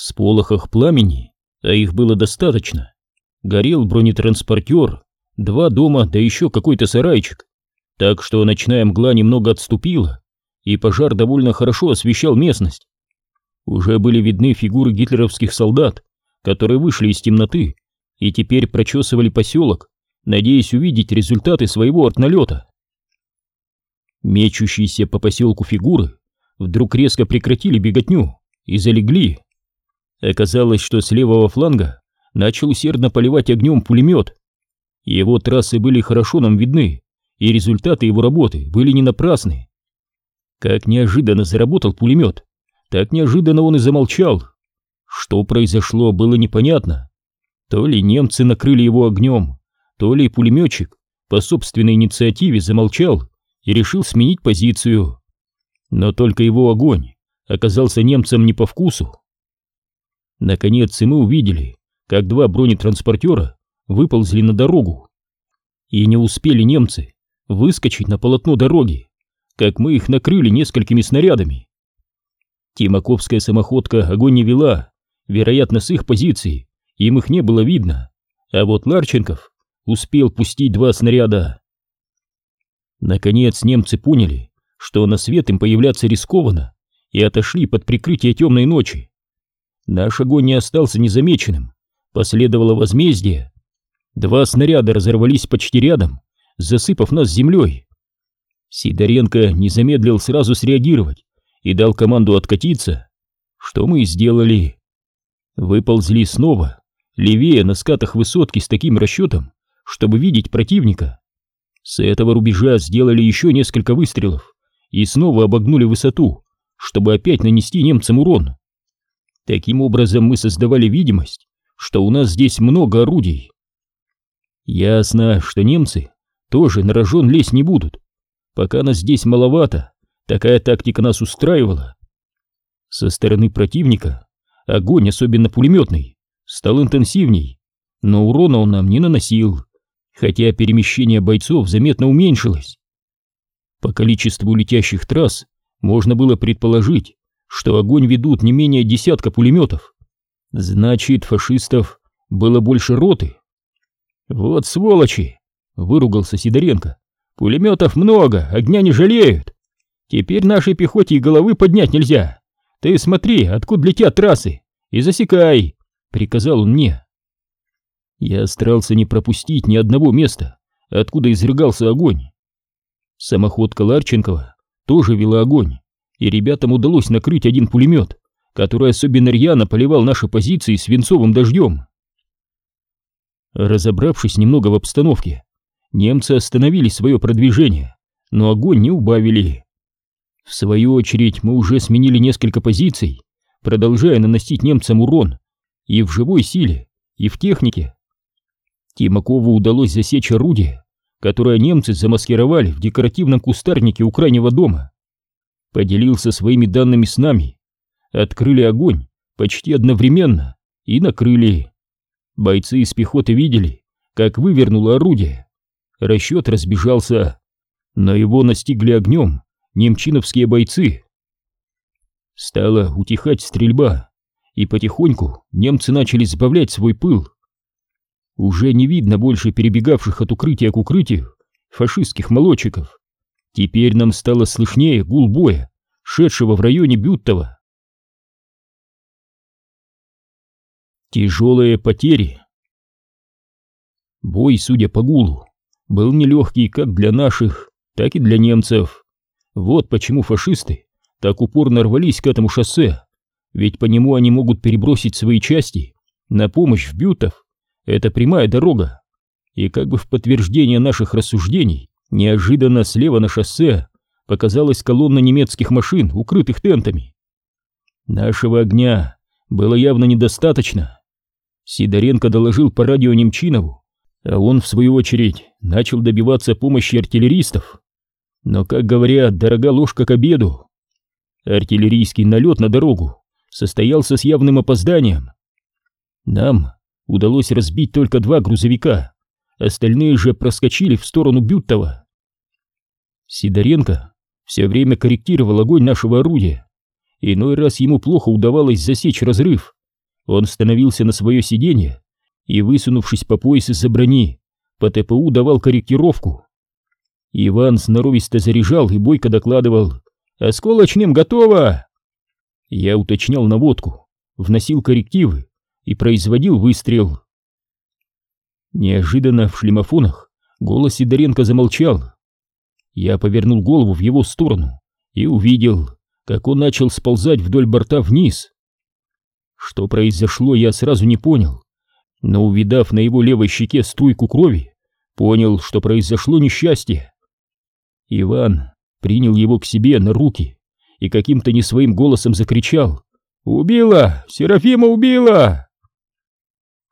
В сполохах пламени, а их было достаточно, горел бронетранспортер, два дома, да еще какой-то сарайчик, так что ночная мгла немного отступила, и пожар довольно хорошо освещал местность. Уже были видны фигуры гитлеровских солдат, которые вышли из темноты и теперь прочесывали поселок, надеясь увидеть результаты своего артналета. Мечущиеся по поселку фигуры вдруг резко прекратили беготню и залегли. Оказалось, что с левого фланга начал усердно поливать огнем пулемет. Его трассы были хорошо нам видны, и результаты его работы были не напрасны. Как неожиданно заработал пулемет, так неожиданно он и замолчал. Что произошло, было непонятно. То ли немцы накрыли его огнем, то ли пулеметчик по собственной инициативе замолчал и решил сменить позицию. Но только его огонь оказался немцам не по вкусу. Наконец и мы увидели, как два бронетранспортера выползли на дорогу. И не успели немцы выскочить на полотно дороги, как мы их накрыли несколькими снарядами. Тимаковская самоходка огонь не вела, вероятно, с их позиции, им их не было видно, а вот Ларченков успел пустить два снаряда. Наконец немцы поняли, что на свет им появляться рискованно, и отошли под прикрытие темной ночи. Наш огонь не остался незамеченным, последовало возмездие. Два снаряда разорвались почти рядом, засыпав нас землей. Сидоренко не замедлил сразу среагировать и дал команду откатиться, что мы и сделали. Выползли снова, левее на скатах высотки с таким расчетом, чтобы видеть противника. С этого рубежа сделали еще несколько выстрелов и снова обогнули высоту, чтобы опять нанести немцам урон. Таким образом мы создавали видимость, что у нас здесь много орудий. Ясно, что немцы тоже на рожон лезть не будут. Пока нас здесь маловато, такая тактика нас устраивала. Со стороны противника огонь, особенно пулеметный, стал интенсивней, но урона он нам не наносил хотя перемещение бойцов заметно уменьшилось. По количеству летящих трасс можно было предположить, что огонь ведут не менее десятка пулеметов. Значит, фашистов было больше роты. «Вот сволочи!» — выругался Сидоренко. «Пулеметов много, огня не жалеют. Теперь нашей пехоте и головы поднять нельзя. Ты смотри, откуда летят трассы, и засекай!» — приказал он мне. Я старался не пропустить ни одного места, откуда изрыгался огонь. Самоходка Ларченкова тоже вела огонь, и ребятам удалось накрыть один пулемет, который особенно рьяно поливал наши позиции свинцовым дождем. Разобравшись немного в обстановке, немцы остановили свое продвижение, но огонь не убавили. В свою очередь мы уже сменили несколько позиций, продолжая наносить немцам урон и в живой силе, и в технике. Тимакову удалось засечь орудие, которое немцы замаскировали в декоративном кустарнике у крайнего дома. Поделился своими данными с нами. Открыли огонь почти одновременно и накрыли. Бойцы из пехоты видели, как вывернуло орудие. Расчет разбежался, но его настигли огнем немчиновские бойцы. Стала утихать стрельба, и потихоньку немцы начали сбавлять свой пыл. Уже не видно больше перебегавших от укрытия к укрытию фашистских молодчиков. Теперь нам стало слышнее гул боя, шедшего в районе Бюттова. Тяжелые потери. Бой, судя по гулу, был нелегкий как для наших, так и для немцев. Вот почему фашисты так упорно рвались к этому шоссе, ведь по нему они могут перебросить свои части на помощь в Бютов это прямая дорога. И как бы в подтверждение наших рассуждений, неожиданно слева на шоссе показалась колонна немецких машин, укрытых тентами. Нашего огня было явно недостаточно. Сидоренко доложил по радио Немчинову, а он, в свою очередь, начал добиваться помощи артиллеристов. Но, как говорят, дорога ложка к обеду. Артиллерийский налет на дорогу состоялся с явным опозданием. Нам удалось разбить только два грузовика, остальные же проскочили в сторону Бюттова. Сидоренко все время корректировал огонь нашего орудия. Иной раз ему плохо удавалось засечь разрыв, Он становился на свое сиденье и, высунувшись по пояс из-за брони, по ТПУ давал корректировку. Иван сноровисто заряжал и бойко докладывал «Осколочным готово!» Я уточнял наводку, вносил коррективы и производил выстрел. Неожиданно в шлемофонах голос Сидоренко замолчал. Я повернул голову в его сторону и увидел, как он начал сползать вдоль борта вниз. Что произошло, я сразу не понял, но увидав на его левой щеке струйку крови, понял, что произошло несчастье. Иван принял его к себе на руки и каким-то не своим голосом закричал «Убила! Серафима убила!»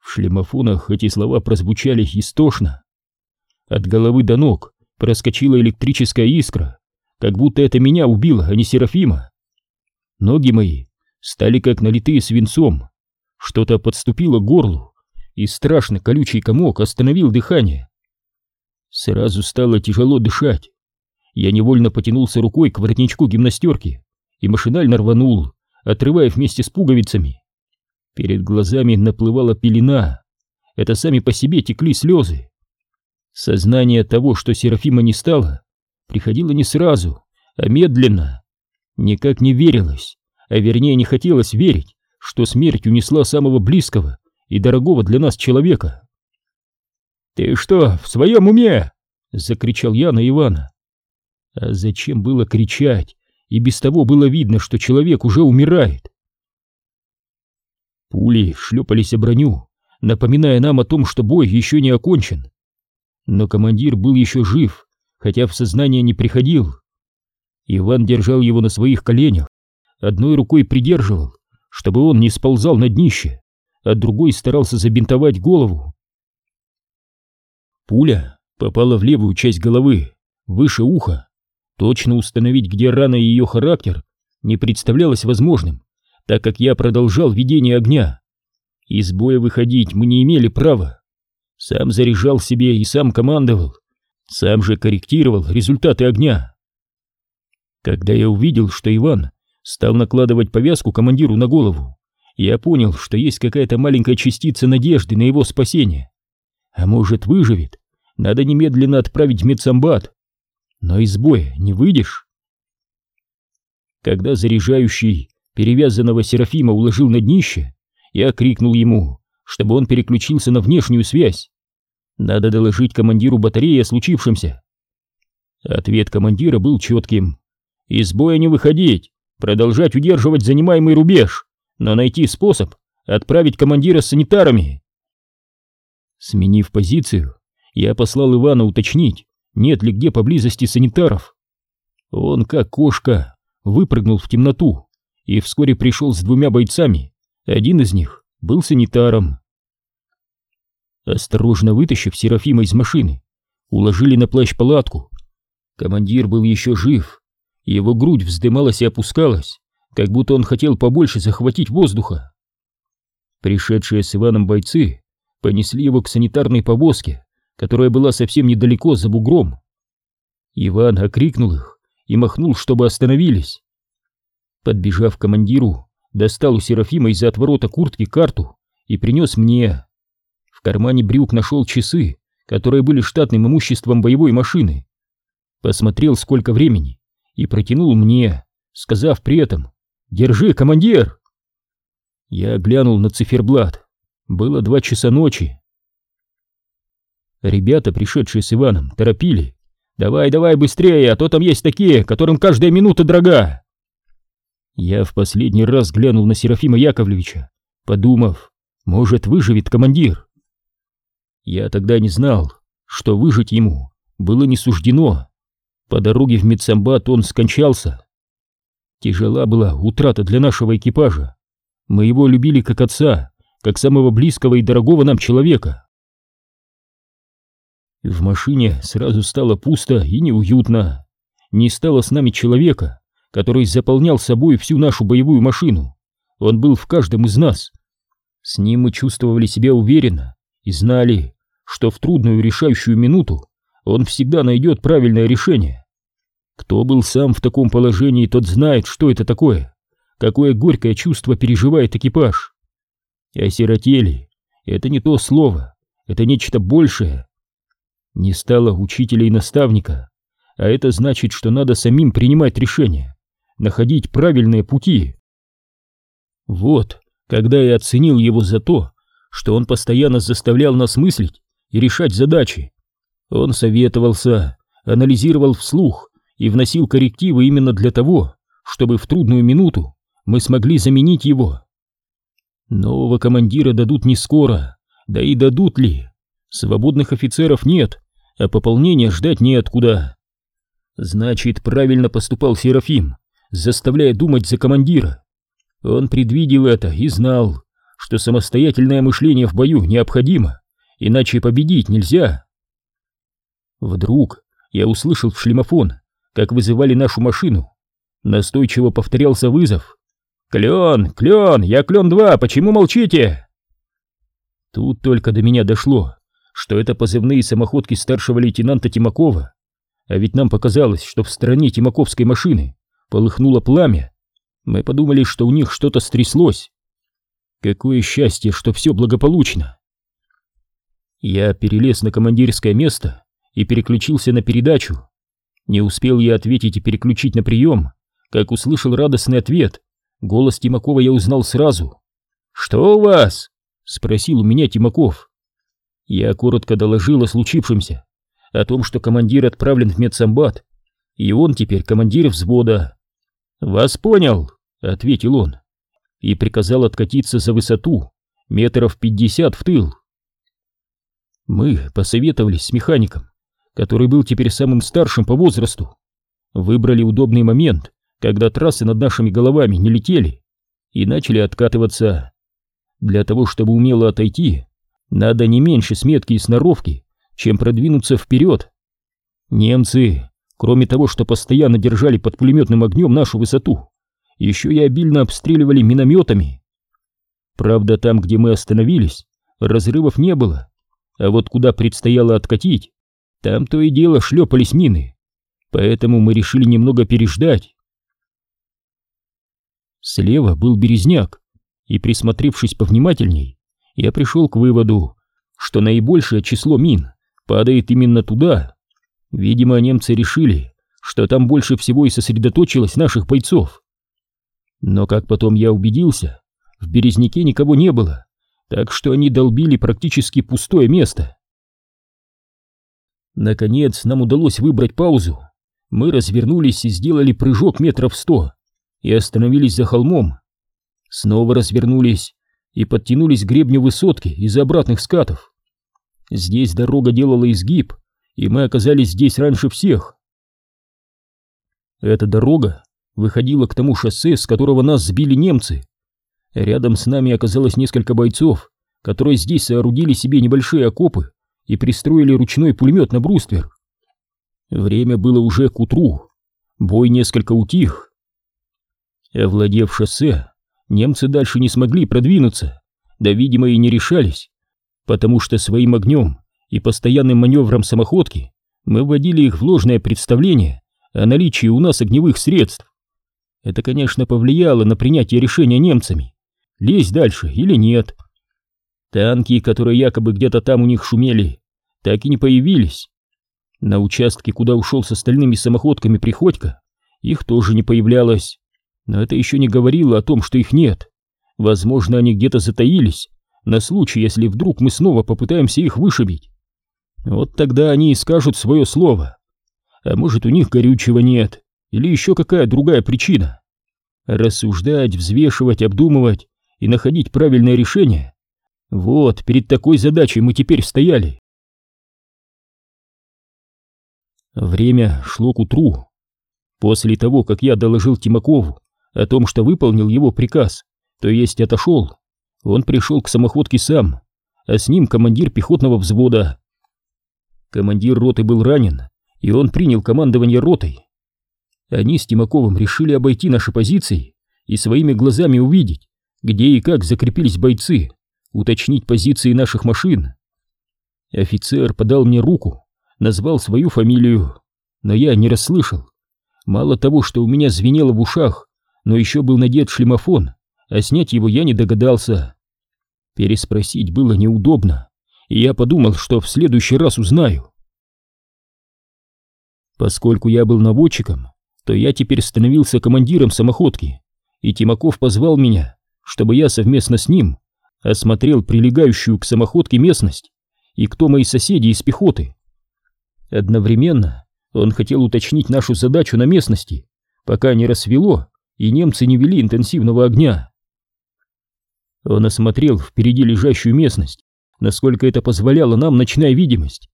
В шлемофонах эти слова прозвучали истошно. От головы до ног проскочила электрическая искра, как будто это меня убило, а не Серафима. Ноги мои стали как налитые свинцом, что-то подступило к горлу, и страшный колючий комок остановил дыхание. Сразу стало тяжело дышать. Я невольно потянулся рукой к воротничку гимнастерки и машинально рванул, отрывая вместе с пуговицами. Перед глазами наплывала пелена. Это сами по себе текли слезы. Сознание того, что Серафима не стало, приходило не сразу, а медленно. Никак не верилось, а вернее не хотелось верить, что смерть унесла самого близкого и дорогого для нас человека. «Ты что, в своем уме?» — закричал я на Ивана. А зачем было кричать? И без того было видно, что человек уже умирает. Пули шлепались о броню, напоминая нам о том, что бой еще не окончен. Но командир был еще жив, хотя в сознание не приходил. Иван держал его на своих коленях, одной рукой придерживал, чтобы он не сползал на днище, а другой старался забинтовать голову. Пуля попала в левую часть головы, выше уха. Точно установить, где рана и ее характер, не представлялось возможным, так как я продолжал ведение огня. Из боя выходить мы не имели права. Сам заряжал себе и сам командовал, сам же корректировал результаты огня. Когда я увидел, что Иван стал накладывать повязку командиру на голову, я понял, что есть какая-то маленькая частица надежды на его спасение. А может, выживет? Надо немедленно отправить в медсамбат. Но из боя не выйдешь. Когда заряжающий перевязанного Серафима уложил на днище, я крикнул ему, чтобы он переключился на внешнюю связь. Надо доложить командиру батареи о случившемся. Ответ командира был четким. Из боя не выходить, продолжать удерживать занимаемый рубеж, но найти способ отправить командира с санитарами. Сменив позицию, я послал Ивана уточнить, нет ли где поблизости санитаров. Он, как кошка, выпрыгнул в темноту и вскоре пришел с двумя бойцами. Один из них был санитаром. Осторожно вытащив Серафима из машины, уложили на плащ палатку. Командир был еще жив, его грудь вздымалась и опускалась, как будто он хотел побольше захватить воздуха. Пришедшие с Иваном бойцы понесли его к санитарной повозке, которая была совсем недалеко за бугром. Иван окрикнул их и махнул, чтобы остановились. Подбежав к командиру, достал у Серафима из-за отворота куртки карту и принес мне. В кармане брюк нашел часы, которые были штатным имуществом боевой машины. Посмотрел, сколько времени, и протянул мне, сказав при этом «Держи, командир!» Я глянул на циферблат. Было два часа ночи. Ребята, пришедшие с Иваном, торопили. «Давай, давай быстрее, а то там есть такие, которым каждая минута дорога!» Я в последний раз глянул на Серафима Яковлевича, подумав, может, выживет командир. Я тогда не знал, что выжить ему было не суждено. По дороге в медсамбат он скончался. Тяжела была утрата для нашего экипажа. Мы его любили как отца, как самого близкого и дорогого нам человека. В машине сразу стало пусто и неуютно. Не стало с нами человека, который заполнял собой всю нашу боевую машину. Он был в каждом из нас. С ним мы чувствовали себя уверенно и знали, что в трудную решающую минуту он всегда найдет правильное решение. Кто был сам в таком положении, тот знает, что это такое, какое горькое чувство переживает экипаж. Осиротели — это не то слово, это нечто большее. Не стало учителя и наставника, а это значит, что надо самим принимать решения, находить правильные пути. Вот, когда я оценил его за то, что он постоянно заставлял нас мыслить и решать задачи. Он советовался, анализировал вслух и вносил коррективы именно для того, чтобы в трудную минуту мы смогли заменить его. Нового командира дадут не скоро, да и дадут ли. Свободных офицеров нет, а пополнения ждать неоткуда. Значит, правильно поступал Серафим, заставляя думать за командира. Он предвидел это и знал, что самостоятельное мышление в бою необходимо, иначе победить нельзя. Вдруг я услышал в шлемофон, как вызывали нашу машину. Настойчиво повторялся вызов. «Клен! Клен! Я Клен-2! Почему молчите?» Тут только до меня дошло, что это позывные самоходки старшего лейтенанта Тимакова. А ведь нам показалось, что в стороне Тимаковской машины полыхнуло пламя. Мы подумали, что у них что-то стряслось. Какое счастье, что все благополучно. Я перелез на командирское место и переключился на передачу. Не успел я ответить и переключить на прием, как услышал радостный ответ. Голос Тимакова я узнал сразу. «Что у вас?» — спросил у меня Тимаков. Я коротко доложил о случившемся, о том, что командир отправлен в медсамбат, и он теперь командир взвода. «Вас понял», — ответил он, и приказал откатиться за высоту метров пятьдесят в тыл. Мы посоветовались с механиком, который был теперь самым старшим по возрасту. Выбрали удобный момент, когда трассы над нашими головами не летели, и начали откатываться. Для того, чтобы умело отойти, надо не меньше сметки и сноровки, чем продвинуться вперед. Немцы, кроме того, что постоянно держали под пулеметным огнем нашу высоту, еще и обильно обстреливали минометами. Правда, там, где мы остановились, разрывов не было, а вот куда предстояло откатить, там то и дело шлепались мины, поэтому мы решили немного переждать. Слева был березняк, и, присмотревшись повнимательней, я пришел к выводу, что наибольшее число мин падает именно туда. Видимо, немцы решили, что там больше всего и сосредоточилось наших бойцов. Но, как потом я убедился, в Березняке никого не было, так что они долбили практически пустое место. Наконец нам удалось выбрать паузу. Мы развернулись и сделали прыжок метров сто и остановились за холмом. Снова развернулись и подтянулись к гребню высотки из обратных скатов. Здесь дорога делала изгиб, и мы оказались здесь раньше всех. Эта дорога выходила к тому шоссе, с которого нас сбили немцы. Рядом с нами оказалось несколько бойцов, которые здесь соорудили себе небольшие окопы и пристроили ручной пулемет на бруствер. Время было уже к утру. Бой несколько утих. Овладев шоссе, немцы дальше не смогли продвинуться, да, видимо, и не решались, потому что своим огнем и постоянным маневром самоходки мы вводили их в ложное представление о наличии у нас огневых средств. Это, конечно, повлияло на принятие решения немцами, лезть дальше или нет. Танки, которые якобы где-то там у них шумели, так и не появились. На участке, куда ушел с остальными самоходками Приходько, их тоже не появлялось. Но это еще не говорило о том, что их нет. Возможно, они где-то затаились, на случай, если вдруг мы снова попытаемся их вышибить. Вот тогда они и скажут свое слово. А может, у них горючего нет, или еще какая другая причина. Рассуждать, взвешивать, обдумывать и находить правильное решение вот, перед такой задачей мы теперь стояли. Время шло к утру. После того, как я доложил Тимакову о том, что выполнил его приказ, то есть отошел, он пришел к самоходке сам, а с ним командир пехотного взвода. Командир роты был ранен, и он принял командование ротой. Они с Тимаковым решили обойти наши позиции и своими глазами увидеть, где и как закрепились бойцы уточнить позиции наших машин. Офицер подал мне руку, назвал свою фамилию, но я не расслышал. Мало того, что у меня звенело в ушах, но еще был надет шлемофон, а снять его я не догадался. Переспросить было неудобно, и я подумал, что в следующий раз узнаю. Поскольку я был наводчиком, то я теперь становился командиром самоходки, и Тимаков позвал меня, чтобы я совместно с ним осмотрел прилегающую к самоходке местность и кто мои соседи из пехоты. Одновременно он хотел уточнить нашу задачу на местности, пока не рассвело и немцы не вели интенсивного огня. Он осмотрел впереди лежащую местность, насколько это позволяла нам ночная видимость.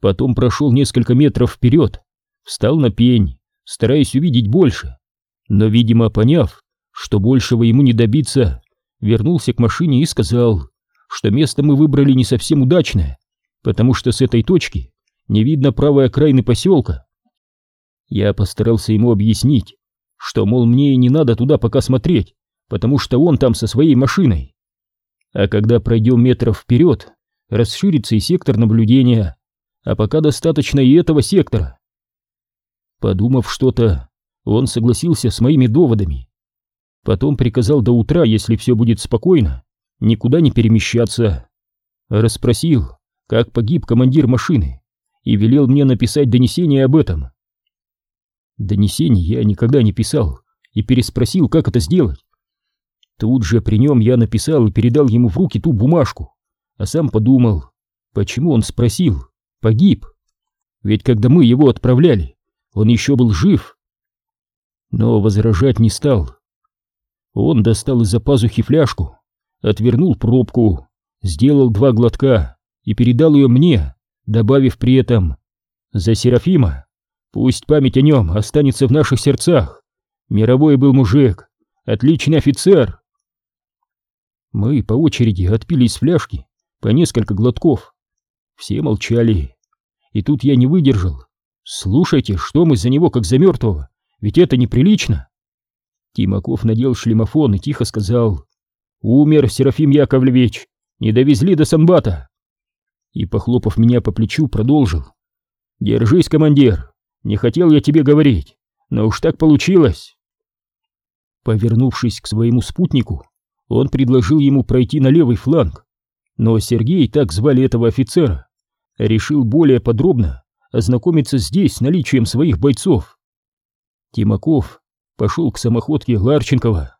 Потом прошел несколько метров вперед, встал на пень, стараясь увидеть больше, но, видимо, поняв, что большего ему не добиться, вернулся к машине и сказал, что место мы выбрали не совсем удачное, потому что с этой точки не видно правой окраины поселка. Я постарался ему объяснить, что, мол, мне и не надо туда пока смотреть, потому что он там со своей машиной. А когда пройдем метров вперед, расширится и сектор наблюдения, а пока достаточно и этого сектора. Подумав что-то, он согласился с моими доводами. Потом приказал до утра, если все будет спокойно, никуда не перемещаться. Расспросил, как погиб командир машины, и велел мне написать донесение об этом. Донесение я никогда не писал и переспросил, как это сделать. Тут же при нем я написал и передал ему в руки ту бумажку, а сам подумал, почему он спросил, погиб. Ведь когда мы его отправляли, он еще был жив. Но возражать не стал. Он достал из-за пазухи фляжку, отвернул пробку, сделал два глотка и передал ее мне, добавив при этом «За Серафима! Пусть память о нем останется в наших сердцах! Мировой был мужик, отличный офицер!» Мы по очереди отпили из фляжки по несколько глотков. Все молчали. И тут я не выдержал. «Слушайте, что мы за него как за мертвого? Ведь это неприлично!» Тимаков надел шлемофон и тихо сказал «Умер Серафим Яковлевич, не довезли до Самбата!» И, похлопав меня по плечу, продолжил «Держись, командир, не хотел я тебе говорить, но уж так получилось!» Повернувшись к своему спутнику, он предложил ему пройти на левый фланг, но Сергей, так звали этого офицера, решил более подробно ознакомиться здесь с наличием своих бойцов. Тимаков пошел к самоходке Ларченкова.